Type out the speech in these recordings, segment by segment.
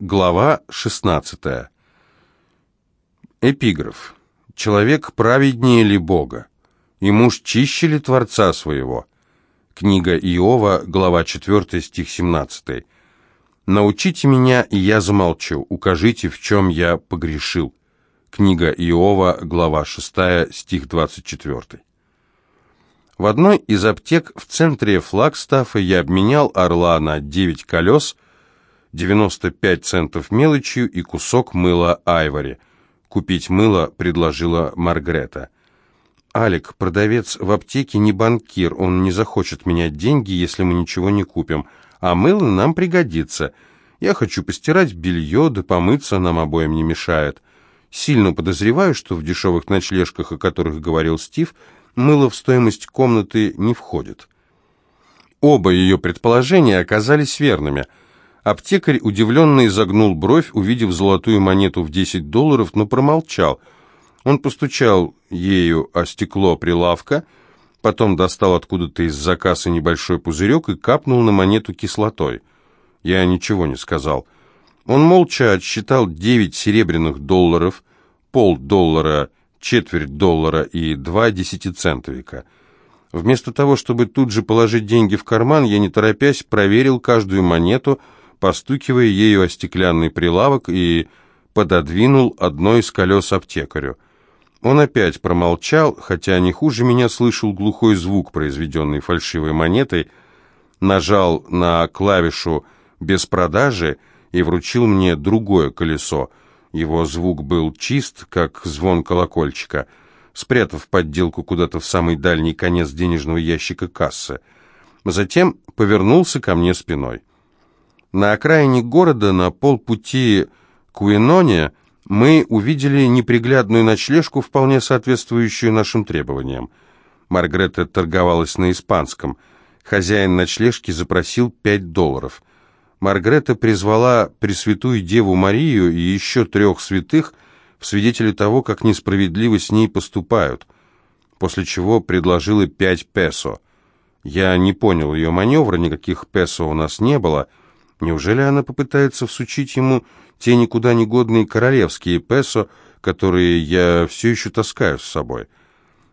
Глава 16. Эпиграф. Человек праведнее ли Бога? И муж чище ли Творца своего? Книга Иова, глава 4, стих 17. Научите меня, и я замолчу. Укажите, в чем я погрешил. Книга Иова, глава 6, стих 24. В одной из аптек в центре Флагстафа я обменял орла на 9 колес – 95 центов мелочью и кусок мыла Айвори. Купить мыло предложила Маргрета. «Алик, продавец в аптеке не банкир, он не захочет менять деньги, если мы ничего не купим, а мыло нам пригодится. Я хочу постирать белье, да помыться нам обоим не мешает. Сильно подозреваю, что в дешевых ночлежках, о которых говорил Стив, мыло в стоимость комнаты не входит». Оба ее предположения оказались верными – Аптекарь удивленно изогнул бровь, увидев золотую монету в 10 долларов, но промолчал. Он постучал ею о стекло прилавка, потом достал откуда-то из заказа небольшой пузырек и капнул на монету кислотой. Я ничего не сказал. Он молча отсчитал 9 серебряных долларов, полдоллара, четверть доллара и два десятицентовика. Вместо того, чтобы тут же положить деньги в карман, я, не торопясь, проверил каждую монету, постукивая ею о стеклянный прилавок и пододвинул одно из колес аптекарю. Он опять промолчал, хотя не хуже меня слышал глухой звук, произведенный фальшивой монетой, нажал на клавишу «без продажи» и вручил мне другое колесо. Его звук был чист, как звон колокольчика, спрятав подделку куда-то в самый дальний конец денежного ящика кассы. Затем повернулся ко мне спиной. На окраине города, на полпути к Уиноне, мы увидели неприглядную ночлежку, вполне соответствующую нашим требованиям. Маргарета торговалась на испанском. Хозяин ночлежки запросил пять долларов. Маргарета призвала Пресвятую Деву Марию и еще трех святых в свидетели того, как несправедливо с ней поступают, после чего предложила пять песо. Я не понял ее маневра, никаких песо у нас не было — Неужели она попытается всучить ему те никуда не годные королевские песо, которые я все еще таскаю с собой?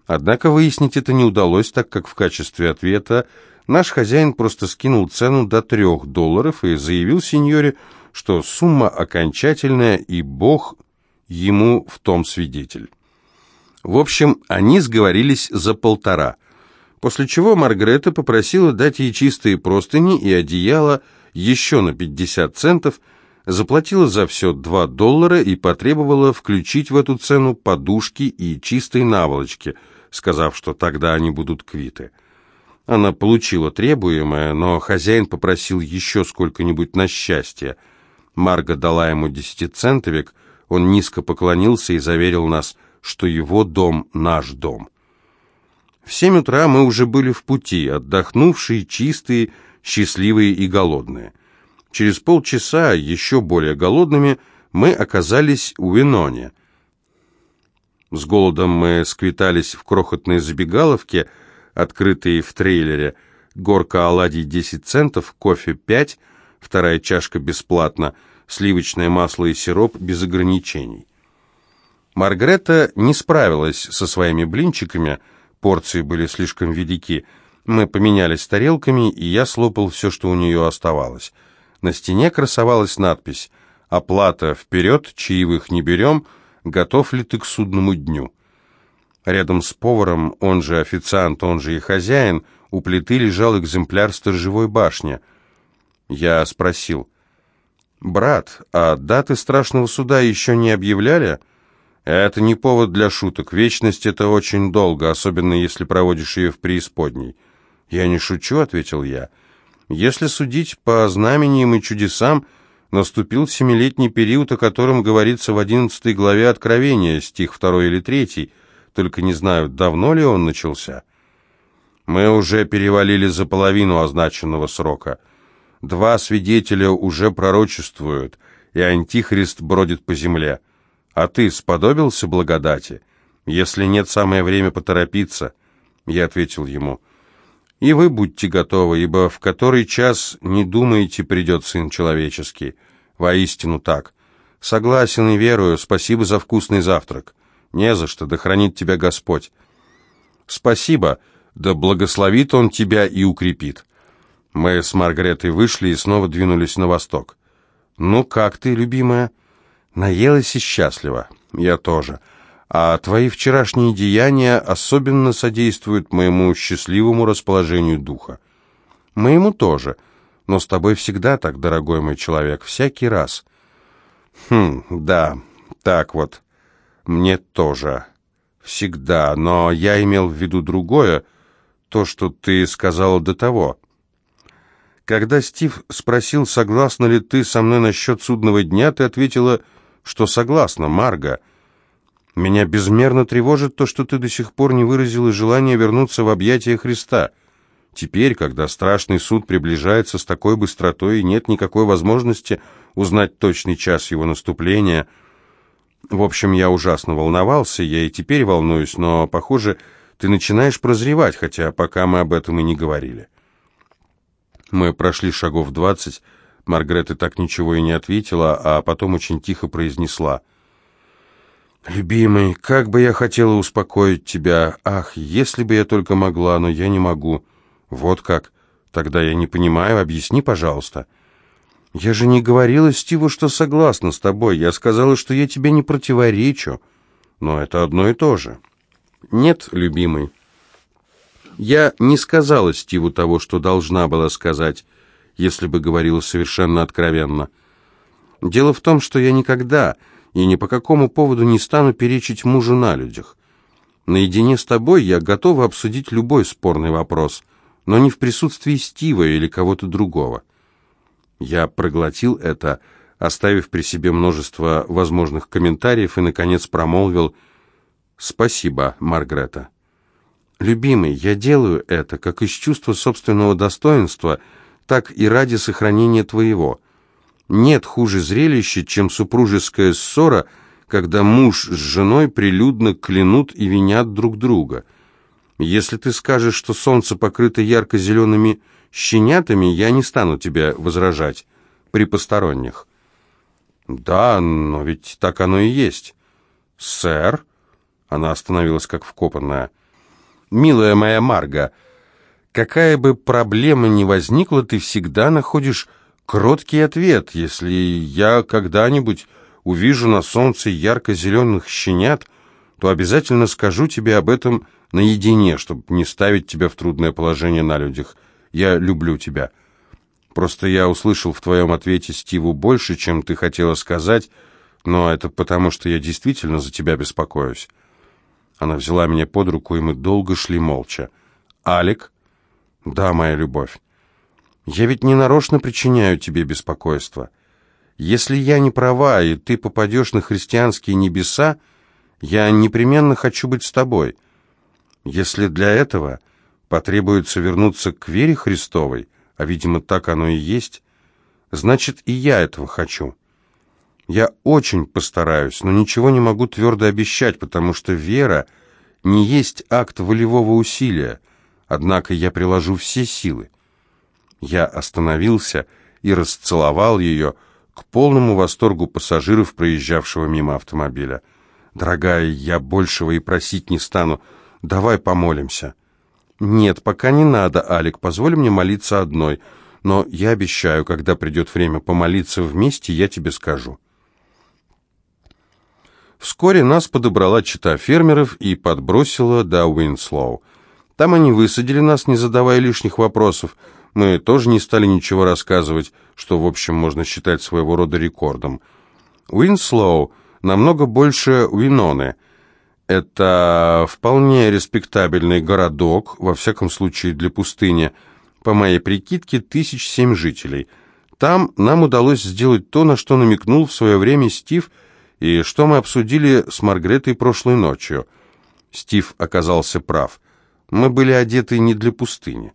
Однако выяснить это не удалось, так как в качестве ответа наш хозяин просто скинул цену до трех долларов и заявил сеньоре, что сумма окончательная, и Бог ему в том свидетель. В общем, они сговорились за полтора, после чего Маргарета попросила дать ей чистые простыни и одеяло, еще на 50 центов, заплатила за все 2 доллара и потребовала включить в эту цену подушки и чистые наволочки, сказав, что тогда они будут квиты. Она получила требуемое, но хозяин попросил еще сколько-нибудь на счастье. Марга дала ему десятицентовик, он низко поклонился и заверил нас, что его дом — наш дом. В семь утра мы уже были в пути, отдохнувшие, чистые, счастливые и голодные. Через полчаса, еще более голодными, мы оказались у Виноне. С голодом мы сквитались в крохотной забегаловке, открытой в трейлере. Горка оладий 10 центов, кофе 5, вторая чашка бесплатно, сливочное масло и сироп без ограничений. Маргарета не справилась со своими блинчиками, порции были слишком велики, мы поменялись тарелками, и я слопал все, что у нее оставалось. На стене красовалась надпись «Оплата вперед, чаевых не берем, готов ли ты к судному дню?» Рядом с поваром, он же официант, он же и хозяин, у плиты лежал экземпляр сторожевой башни. Я спросил, «Брат, а даты страшного суда еще не объявляли?» «Это не повод для шуток. Вечность — это очень долго, особенно если проводишь ее в преисподней». «Я не шучу», — ответил я. «Если судить по знамениям и чудесам, наступил семилетний период, о котором говорится в одиннадцатой главе Откровения, стих второй или третий, только не знаю, давно ли он начался». «Мы уже перевалили за половину означенного срока. Два свидетеля уже пророчествуют, и Антихрист бродит по земле. А ты сподобился благодати? Если нет, самое время поторопиться». Я ответил ему – и вы будьте готовы, ибо в который час, не думаете, придет Сын Человеческий. Воистину так. Согласен и верую. Спасибо за вкусный завтрак. Не за что, да хранит тебя Господь. Спасибо, да благословит Он тебя и укрепит. Мы с Маргаретой вышли и снова двинулись на восток. «Ну как ты, любимая?» «Наелась и счастлива. Я тоже. А твои вчерашние деяния особенно содействуют моему счастливому расположению духа. Моему тоже. Но с тобой всегда так, дорогой мой человек, всякий раз». «Хм, да, так вот. Мне тоже. Всегда. Но я имел в виду другое, то, что ты сказала до того». Когда Стив спросил, согласна ли ты со мной насчет судного дня, ты ответила, что согласна, Марга. Меня безмерно тревожит то, что ты до сих пор не выразила желания вернуться в объятия Христа. Теперь, когда страшный суд приближается с такой быстротой и нет никакой возможности узнать точный час его наступления... В общем, я ужасно волновался, я и теперь волнуюсь, но, похоже, ты начинаешь прозревать, хотя пока мы об этом и не говорили. Мы прошли шагов двадцать, Маргарета так ничего и не ответила, а потом очень тихо произнесла. «Любимый, как бы я хотела успокоить тебя. Ах, если бы я только могла, но я не могу. Вот как. Тогда я не понимаю, объясни, пожалуйста». «Я же не говорила Стиву, что согласна с тобой. Я сказала, что я тебе не противоречу. Но это одно и то же». «Нет, любимый, я не сказала Стиву того, что должна была сказать, если бы говорила совершенно откровенно. Дело в том, что я никогда и ни по какому поводу не стану перечить мужу на людях. Наедине с тобой я готова обсудить любой спорный вопрос, но не в присутствии Стива или кого-то другого. Я проглотил это, оставив при себе множество возможных комментариев и, наконец, промолвил «Спасибо, Маргрета». «Любимый, я делаю это как из чувства собственного достоинства, так и ради сохранения твоего. Нет хуже зрелища, чем супружеская ссора, когда муж с женой прилюдно клянут и винят друг друга. Если ты скажешь, что солнце покрыто ярко-зелеными щенятами, я не стану тебя возражать при посторонних». «Да, но ведь так оно и есть». «Сэр?» Она остановилась как вкопанная милая моя Марга, какая бы проблема ни возникла, ты всегда находишь кроткий ответ. Если я когда-нибудь увижу на солнце ярко-зеленых щенят, то обязательно скажу тебе об этом наедине, чтобы не ставить тебя в трудное положение на людях. Я люблю тебя. Просто я услышал в твоем ответе Стиву больше, чем ты хотела сказать, но это потому, что я действительно за тебя беспокоюсь. Она взяла меня под руку, и мы долго шли молча. «Алик?» «Да, моя любовь. Я ведь не нарочно причиняю тебе беспокойство. Если я не права, и ты попадешь на христианские небеса, я непременно хочу быть с тобой. Если для этого потребуется вернуться к вере Христовой, а, видимо, так оно и есть, значит, и я этого хочу». Я очень постараюсь, но ничего не могу твердо обещать, потому что вера не есть акт волевого усилия, однако я приложу все силы. Я остановился и расцеловал ее к полному восторгу пассажиров, проезжавшего мимо автомобиля. «Дорогая, я большего и просить не стану. Давай помолимся». «Нет, пока не надо, Алик, позволь мне молиться одной, но я обещаю, когда придет время помолиться вместе, я тебе скажу». Вскоре нас подобрала чета фермеров и подбросила до Уинслоу. Там они высадили нас, не задавая лишних вопросов. Мы тоже не стали ничего рассказывать, что, в общем, можно считать своего рода рекордом. Уинслоу намного больше Уиноны. Это вполне респектабельный городок, во всяком случае для пустыни. По моей прикидке, тысяч семь жителей. Там нам удалось сделать то, на что намекнул в свое время Стив – и что мы обсудили с Маргретой прошлой ночью. Стив оказался прав. Мы были одеты не для пустыни.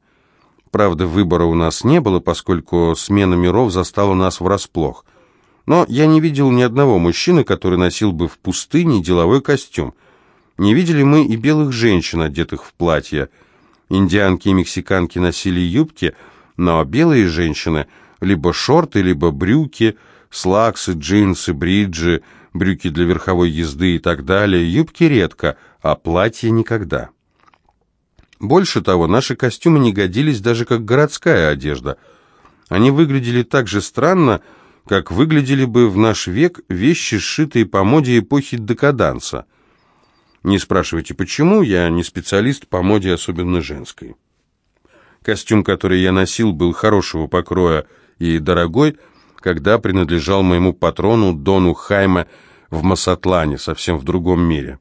Правда, выбора у нас не было, поскольку смена миров застала нас врасплох. Но я не видел ни одного мужчины, который носил бы в пустыне деловой костюм. Не видели мы и белых женщин, одетых в платья. Индианки и мексиканки носили юбки, но белые женщины либо шорты, либо брюки – Слаксы, джинсы, бриджи, брюки для верховой езды и так далее, юбки редко, а платья никогда. Больше того, наши костюмы не годились даже как городская одежда. Они выглядели так же странно, как выглядели бы в наш век вещи, сшитые по моде эпохи декаданса. Не спрашивайте, почему, я не специалист по моде, особенно женской. Костюм, который я носил, был хорошего покроя и дорогой, когда принадлежал моему патрону Дону Хайма в Масатлане, совсем в другом мире.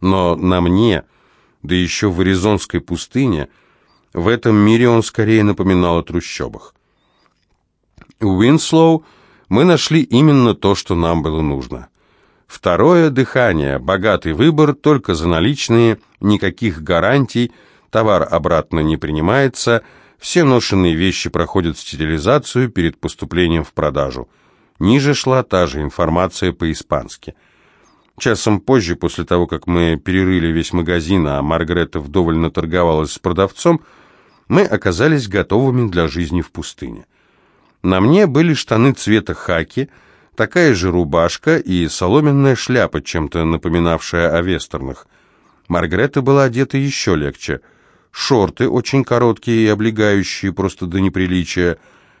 Но на мне, да еще в Аризонской пустыне, в этом мире он скорее напоминал о трущобах. В Уинслоу мы нашли именно то, что нам было нужно. Второе дыхание, богатый выбор, только за наличные, никаких гарантий, товар обратно не принимается, все ношенные вещи проходят стерилизацию перед поступлением в продажу. Ниже шла та же информация по-испански. Часом позже, после того, как мы перерыли весь магазин, а Маргарета вдоволь наторговалась с продавцом, мы оказались готовыми для жизни в пустыне. На мне были штаны цвета хаки, такая же рубашка и соломенная шляпа, чем-то напоминавшая о вестернах. Маргарета была одета еще легче. Шорты, очень короткие и облегающие просто до неприличия,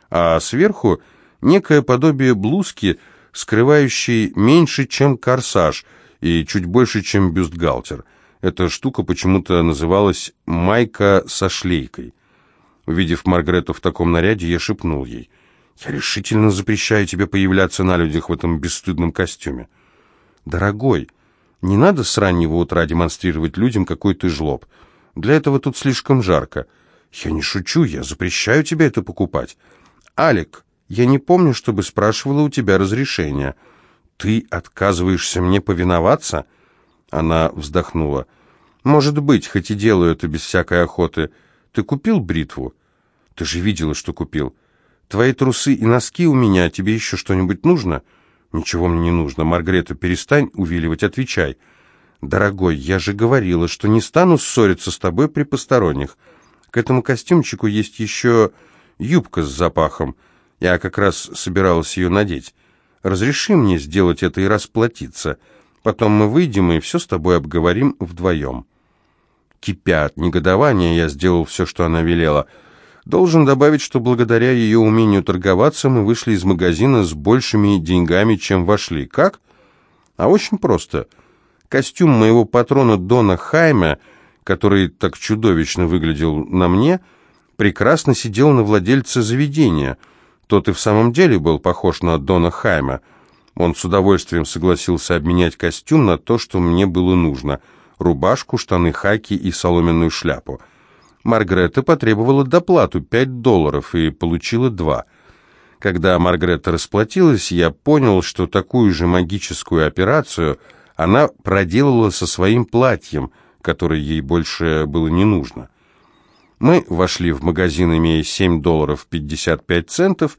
а сверху некое подобие блузки, скрывающей меньше, чем корсаж, и чуть больше, чем бюстгальтер. Эта штука почему-то называлась «майка со шлейкой». Увидев Маргарету в таком наряде, я шепнул ей – я решительно запрещаю тебе появляться на людях в этом бесстыдном костюме. Дорогой, не надо с раннего утра демонстрировать людям, какой ты жлоб. Для этого тут слишком жарко. Я не шучу, я запрещаю тебе это покупать. Алик, я не помню, чтобы спрашивала у тебя разрешения. Ты отказываешься мне повиноваться? Она вздохнула. Может быть, хоть и делаю это без всякой охоты. Ты купил бритву? Ты же видела, что купил. Твои трусы и носки у меня, тебе еще что-нибудь нужно?» «Ничего мне не нужно. Маргарета, перестань увиливать, отвечай». «Дорогой, я же говорила, что не стану ссориться с тобой при посторонних. К этому костюмчику есть еще юбка с запахом. Я как раз собиралась ее надеть. Разреши мне сделать это и расплатиться. Потом мы выйдем и все с тобой обговорим вдвоем». Кипя от негодования, я сделал все, что она велела — Должен добавить, что благодаря ее умению торговаться мы вышли из магазина с большими деньгами, чем вошли. Как? А очень просто. Костюм моего патрона Дона Хайма, который так чудовищно выглядел на мне, прекрасно сидел на владельце заведения. Тот и в самом деле был похож на Дона Хайма. Он с удовольствием согласился обменять костюм на то, что мне было нужно. Рубашку, штаны хаки и соломенную шляпу. Маргарета потребовала доплату 5 долларов и получила 2. Когда Маргарета расплатилась, я понял, что такую же магическую операцию она проделала со своим платьем, которое ей больше было не нужно. Мы вошли в магазин, имея 7 долларов 55 центов,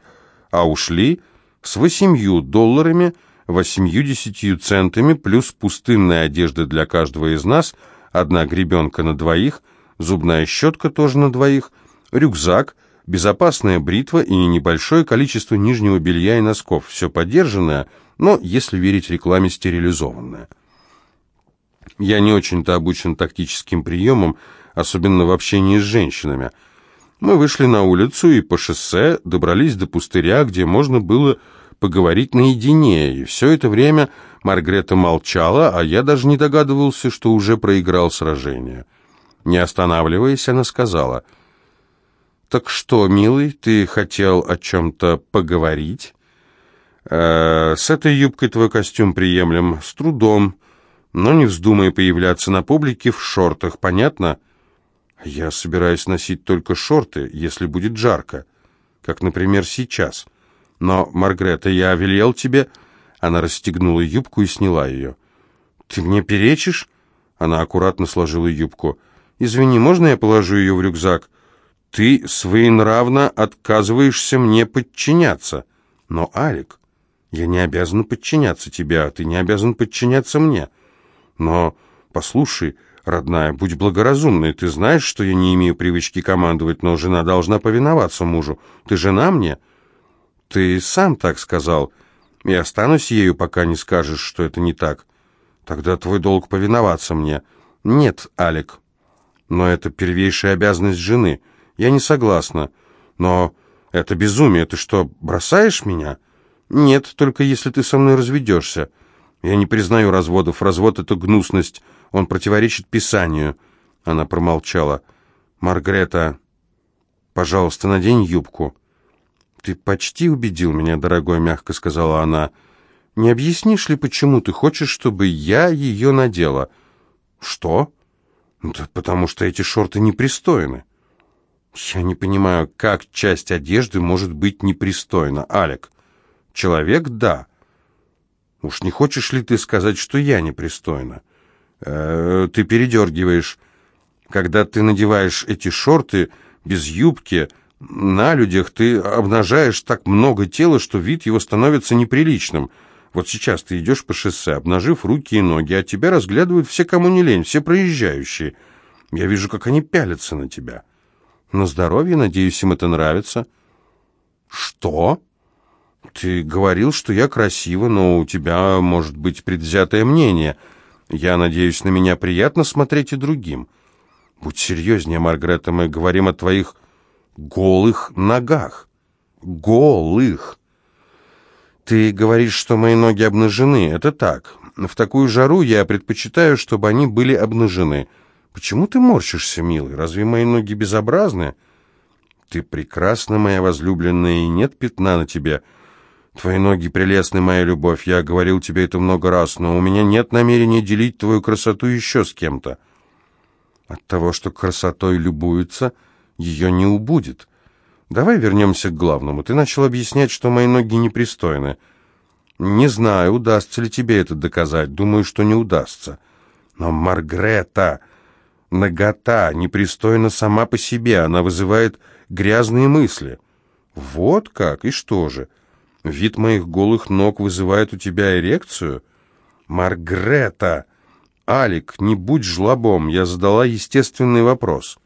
а ушли с 8 долларами 80 центами плюс пустынная одежда для каждого из нас, одна гребенка на двоих – зубная щетка тоже на двоих, рюкзак, безопасная бритва и небольшое количество нижнего белья и носков. Все подержанное, но, если верить рекламе, стерилизованное. Я не очень-то обучен тактическим приемам, особенно в общении с женщинами. Мы вышли на улицу и по шоссе добрались до пустыря, где можно было поговорить наедине, и все это время Маргрета молчала, а я даже не догадывался, что уже проиграл сражение. Не останавливаясь, она сказала, «Так что, милый, ты хотел о чем-то поговорить?» э, «С этой юбкой твой костюм приемлем, с трудом, но не вздумай появляться на публике в шортах, понятно?» «Я собираюсь носить только шорты, если будет жарко, как, например, сейчас. Но, Маргрета, я велел тебе...» Она расстегнула юбку и сняла ее. «Ты мне перечишь?» Она аккуратно сложила юбку. «Извини, можно я положу ее в рюкзак?» «Ты своенравно отказываешься мне подчиняться». «Но, Алик, я не обязан подчиняться тебе, а ты не обязан подчиняться мне». «Но, послушай, родная, будь благоразумной, ты знаешь, что я не имею привычки командовать, но жена должна повиноваться мужу. Ты жена мне?» Ты сам так сказал, и останусь ею, пока не скажешь, что это не так. Тогда твой долг повиноваться мне. Нет, Алик. Но это первейшая обязанность жены. Я не согласна. Но это безумие. Ты что, бросаешь меня? Нет, только если ты со мной разведешься. Я не признаю разводов. Развод — это гнусность. Он противоречит Писанию. Она промолчала. Маргрета, пожалуйста, надень юбку. Ты почти убедил меня, дорогой, мягко сказала она. Не объяснишь ли, почему ты хочешь, чтобы я ее надела? Что? Да потому что эти шорты непристойны. Я не понимаю, как часть одежды может быть непристойна, Алек. Человек — да. Уж не хочешь ли ты сказать, что я непристойна? Э, ты передергиваешь. Когда ты надеваешь эти шорты без юбки, на людях ты обнажаешь так много тела, что вид его становится неприличным. Вот сейчас ты идешь по шоссе, обнажив руки и ноги, а тебя разглядывают все, кому не лень, все проезжающие. Я вижу, как они пялятся на тебя. На здоровье, надеюсь, им это нравится. Что? Ты говорил, что я красива, но у тебя может быть предвзятое мнение. Я надеюсь, на меня приятно смотреть и другим. Будь серьезнее, Маргарета, мы говорим о твоих голых ногах. Голых. Ты говоришь, что мои ноги обнажены. Это так. В такую жару я предпочитаю, чтобы они были обнажены. Почему ты морщишься, милый? Разве мои ноги безобразны? Ты прекрасна, моя возлюбленная, и нет пятна на тебе. Твои ноги прелестны, моя любовь. Я говорил тебе это много раз, но у меня нет намерения делить твою красоту еще с кем-то. От того, что красотой любуются, ее не убудет. Давай вернемся к главному. Ты начал объяснять, что мои ноги непристойны. Не знаю, удастся ли тебе это доказать. Думаю, что не удастся. Но Маргрета, нагота, непристойна сама по себе. Она вызывает грязные мысли. Вот как? И что же? Вид моих голых ног вызывает у тебя эрекцию? Маргрета! «Алик, не будь жлобом, я задала естественный вопрос».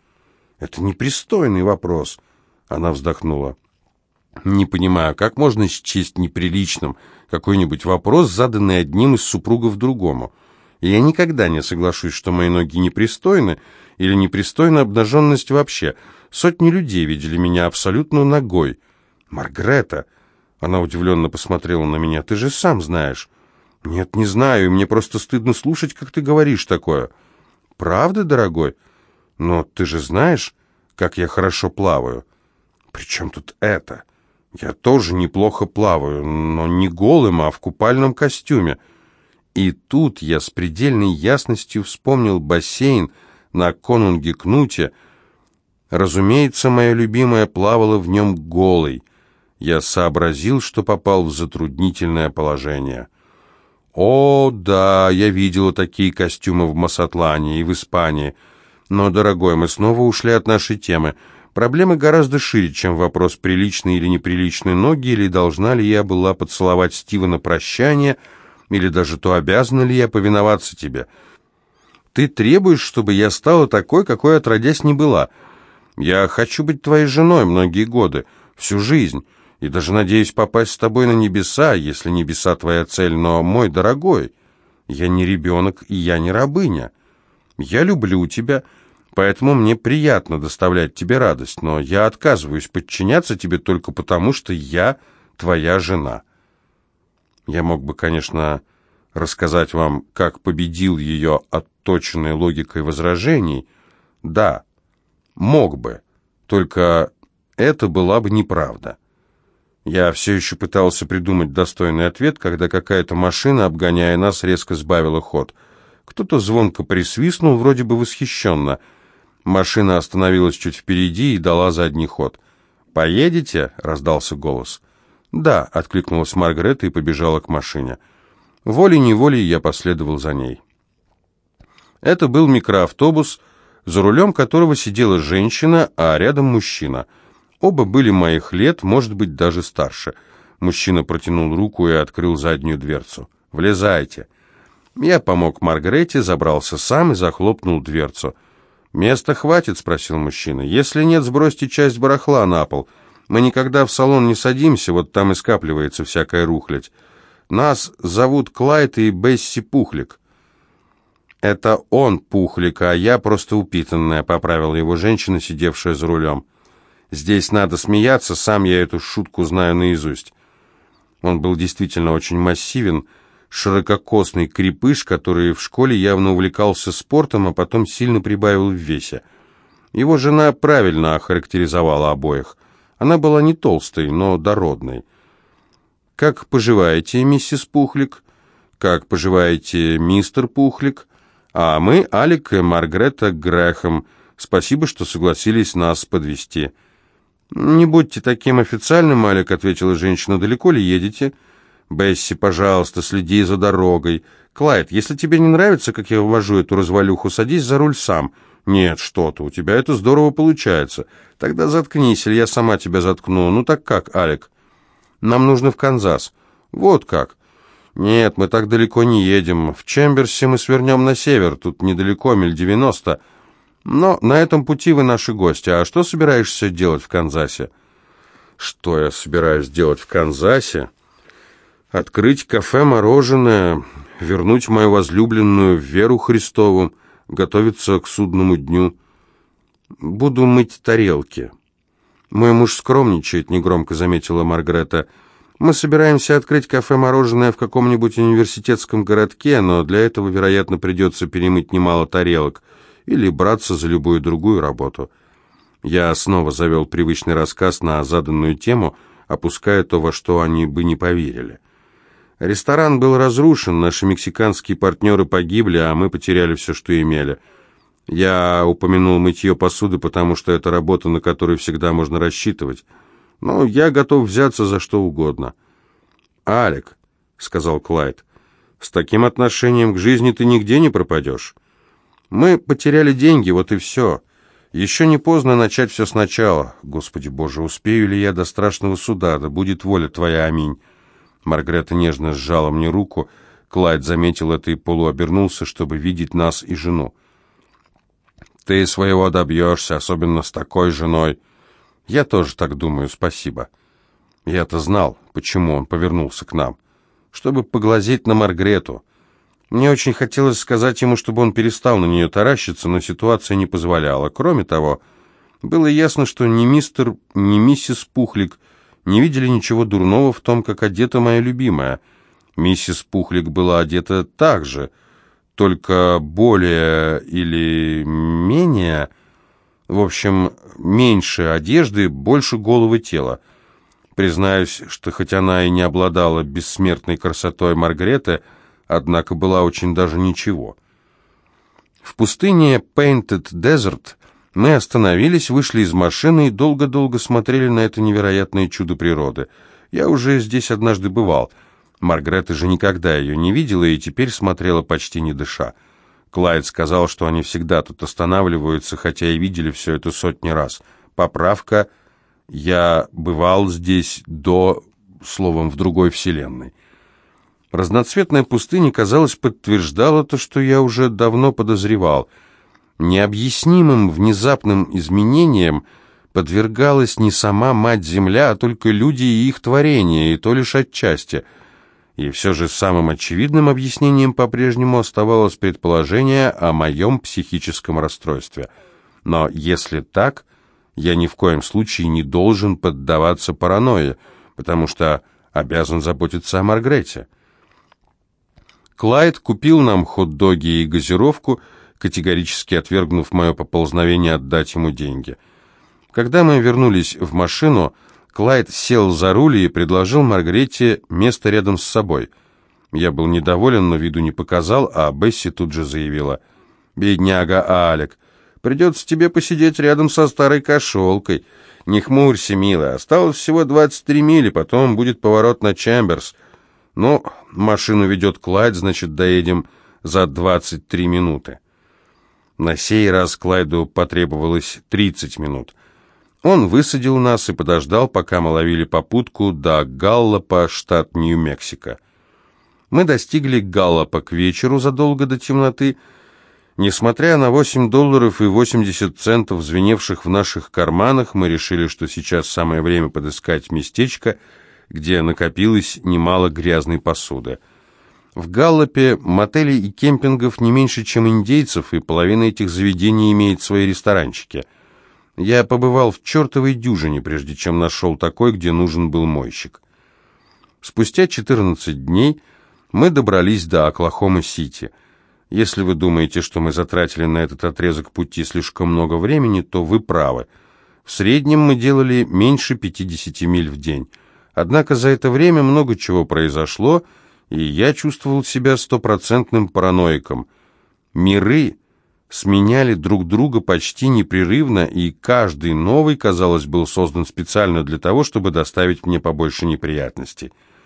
«Это непристойный вопрос», — она вздохнула. «Не понимаю, как можно счесть неприличным какой-нибудь вопрос, заданный одним из супругов другому? И я никогда не соглашусь, что мои ноги непристойны или непристойна обнаженность вообще. Сотни людей видели меня абсолютно ногой. Маргрета...» Она удивленно посмотрела на меня. «Ты же сам знаешь». «Нет, не знаю, мне просто стыдно слушать, как ты говоришь такое». «Правда, дорогой? Но ты же знаешь, как я хорошо плаваю». «При чем тут это? Я тоже неплохо плаваю, но не голым, а в купальном костюме». И тут я с предельной ясностью вспомнил бассейн на конунге Кнуте. Разумеется, моя любимая плавала в нем голой. Я сообразил, что попал в затруднительное положение. «О, да, я видела такие костюмы в Масатлане и в Испании. Но, дорогой, мы снова ушли от нашей темы. Проблемы гораздо шире, чем вопрос, приличные или неприличные ноги, или должна ли я была поцеловать Стива на прощание, или даже то, обязана ли я повиноваться тебе. Ты требуешь, чтобы я стала такой, какой отродясь не была. Я хочу быть твоей женой многие годы, всю жизнь» и даже надеюсь попасть с тобой на небеса, если небеса твоя цель, но, мой дорогой, я не ребенок и я не рабыня. Я люблю тебя, поэтому мне приятно доставлять тебе радость, но я отказываюсь подчиняться тебе только потому, что я твоя жена. Я мог бы, конечно, рассказать вам, как победил ее отточенной логикой возражений. Да, мог бы, только это была бы неправда. Я все еще пытался придумать достойный ответ, когда какая-то машина, обгоняя нас, резко сбавила ход. Кто-то звонко присвистнул, вроде бы восхищенно. Машина остановилась чуть впереди и дала задний ход. «Поедете?» — раздался голос. «Да», — откликнулась Маргарета и побежала к машине. Волей-неволей я последовал за ней. Это был микроавтобус, за рулем которого сидела женщина, а рядом мужчина — Оба были моих лет, может быть, даже старше. Мужчина протянул руку и открыл заднюю дверцу. «Влезайте». Я помог Маргарете, забрался сам и захлопнул дверцу. «Места хватит?» — спросил мужчина. «Если нет, сбросьте часть барахла на пол. Мы никогда в салон не садимся, вот там и скапливается всякая рухлядь. Нас зовут Клайд и Бесси Пухлик». «Это он, Пухлик, а я просто упитанная», — поправила его женщина, сидевшая за рулем. «Здесь надо смеяться, сам я эту шутку знаю наизусть». Он был действительно очень массивен, ширококосный крепыш, который в школе явно увлекался спортом, а потом сильно прибавил в весе. Его жена правильно охарактеризовала обоих. Она была не толстой, но дородной. «Как поживаете, миссис Пухлик?» «Как поживаете, мистер Пухлик?» «А мы, Алик и Маргрета Грэхэм. Спасибо, что согласились нас подвести. «Не будьте таким официальным, Алик», — ответила женщина. «Далеко ли едете?» «Бесси, пожалуйста, следи за дорогой. Клайд, если тебе не нравится, как я ввожу эту развалюху, садись за руль сам». «Нет, что ты, у тебя это здорово получается. Тогда заткнись, или я сама тебя заткну. Ну так как, Алик?» «Нам нужно в Канзас». «Вот как». «Нет, мы так далеко не едем. В Чемберсе мы свернем на север, тут недалеко, миль девяносто». Но на этом пути вы наши гости. А что собираешься делать в Канзасе? Что я собираюсь делать в Канзасе? Открыть кафе-мороженое, вернуть мою возлюбленную Веру Христову, готовиться к судному дню. Буду мыть тарелки. Мой муж скромничает, негромко заметила Маргарета. Мы собираемся открыть кафе-мороженое в каком-нибудь университетском городке, но для этого, вероятно, придется перемыть немало тарелок или браться за любую другую работу. Я снова завел привычный рассказ на заданную тему, опуская то, во что они бы не поверили. Ресторан был разрушен, наши мексиканские партнеры погибли, а мы потеряли все, что имели. Я упомянул мытье посуды, потому что это работа, на которую всегда можно рассчитывать. Но я готов взяться за что угодно. «Алек», — сказал Клайд, — «с таким отношением к жизни ты нигде не пропадешь». Мы потеряли деньги, вот и все. Еще не поздно начать все сначала. Господи Боже, успею ли я до страшного суда? Да будет воля твоя, аминь. Маргарета нежно сжала мне руку. Клайд заметил это и полуобернулся, чтобы видеть нас и жену. «Ты своего добьешься, особенно с такой женой». «Я тоже так думаю, спасибо». Я-то знал, почему он повернулся к нам. Чтобы поглазеть на Маргрету. Мне очень хотелось сказать ему, чтобы он перестал на нее таращиться, но ситуация не позволяла. Кроме того, было ясно, что ни мистер, ни миссис Пухлик не видели ничего дурного в том, как одета моя любимая. Миссис Пухлик была одета так же, только более или менее, в общем, меньше одежды, больше головы тела. Признаюсь, что хоть она и не обладала бессмертной красотой Маргареты, однако была очень даже ничего. В пустыне Painted Desert мы остановились, вышли из машины и долго-долго смотрели на это невероятное чудо природы. Я уже здесь однажды бывал. Маргарета же никогда ее не видела и теперь смотрела почти не дыша. Клайд сказал, что они всегда тут останавливаются, хотя и видели все это сотни раз. Поправка «Я бывал здесь до...» словом, в другой вселенной. Разноцветная пустыня, казалось, подтверждала то, что я уже давно подозревал. Необъяснимым внезапным изменениям подвергалась не сама Мать-Земля, а только люди и их творения, и то лишь отчасти. И все же самым очевидным объяснением по-прежнему оставалось предположение о моем психическом расстройстве. Но если так, я ни в коем случае не должен поддаваться паранойе, потому что обязан заботиться о Маргрете. Клайд купил нам хот-доги и газировку, категорически отвергнув мое поползновение отдать ему деньги. Когда мы вернулись в машину, Клайд сел за руль и предложил Маргарете место рядом с собой. Я был недоволен, но виду не показал, а Бесси тут же заявила. «Бедняга Алек, придется тебе посидеть рядом со старой кошелкой. Не хмурься, милая, осталось всего 23 мили, потом будет поворот на Чамберс». «Ну, машину ведет Клайд, значит, доедем за 23 минуты». На сей раз Клайду потребовалось 30 минут. Он высадил нас и подождал, пока мы ловили попутку до Галлопа, штат Нью-Мексико. Мы достигли Галлопа к вечеру задолго до темноты, Несмотря на 8 долларов и 80 центов, звеневших в наших карманах, мы решили, что сейчас самое время подыскать местечко, где накопилось немало грязной посуды. В Галлопе мотелей и кемпингов не меньше, чем индейцев, и половина этих заведений имеет свои ресторанчики. Я побывал в чертовой дюжине, прежде чем нашел такой, где нужен был мойщик. Спустя 14 дней мы добрались до Оклахома-Сити – если вы думаете, что мы затратили на этот отрезок пути слишком много времени, то вы правы. В среднем мы делали меньше 50 миль в день. Однако за это время много чего произошло, и я чувствовал себя стопроцентным параноиком. Миры сменяли друг друга почти непрерывно, и каждый новый, казалось, был создан специально для того, чтобы доставить мне побольше неприятностей.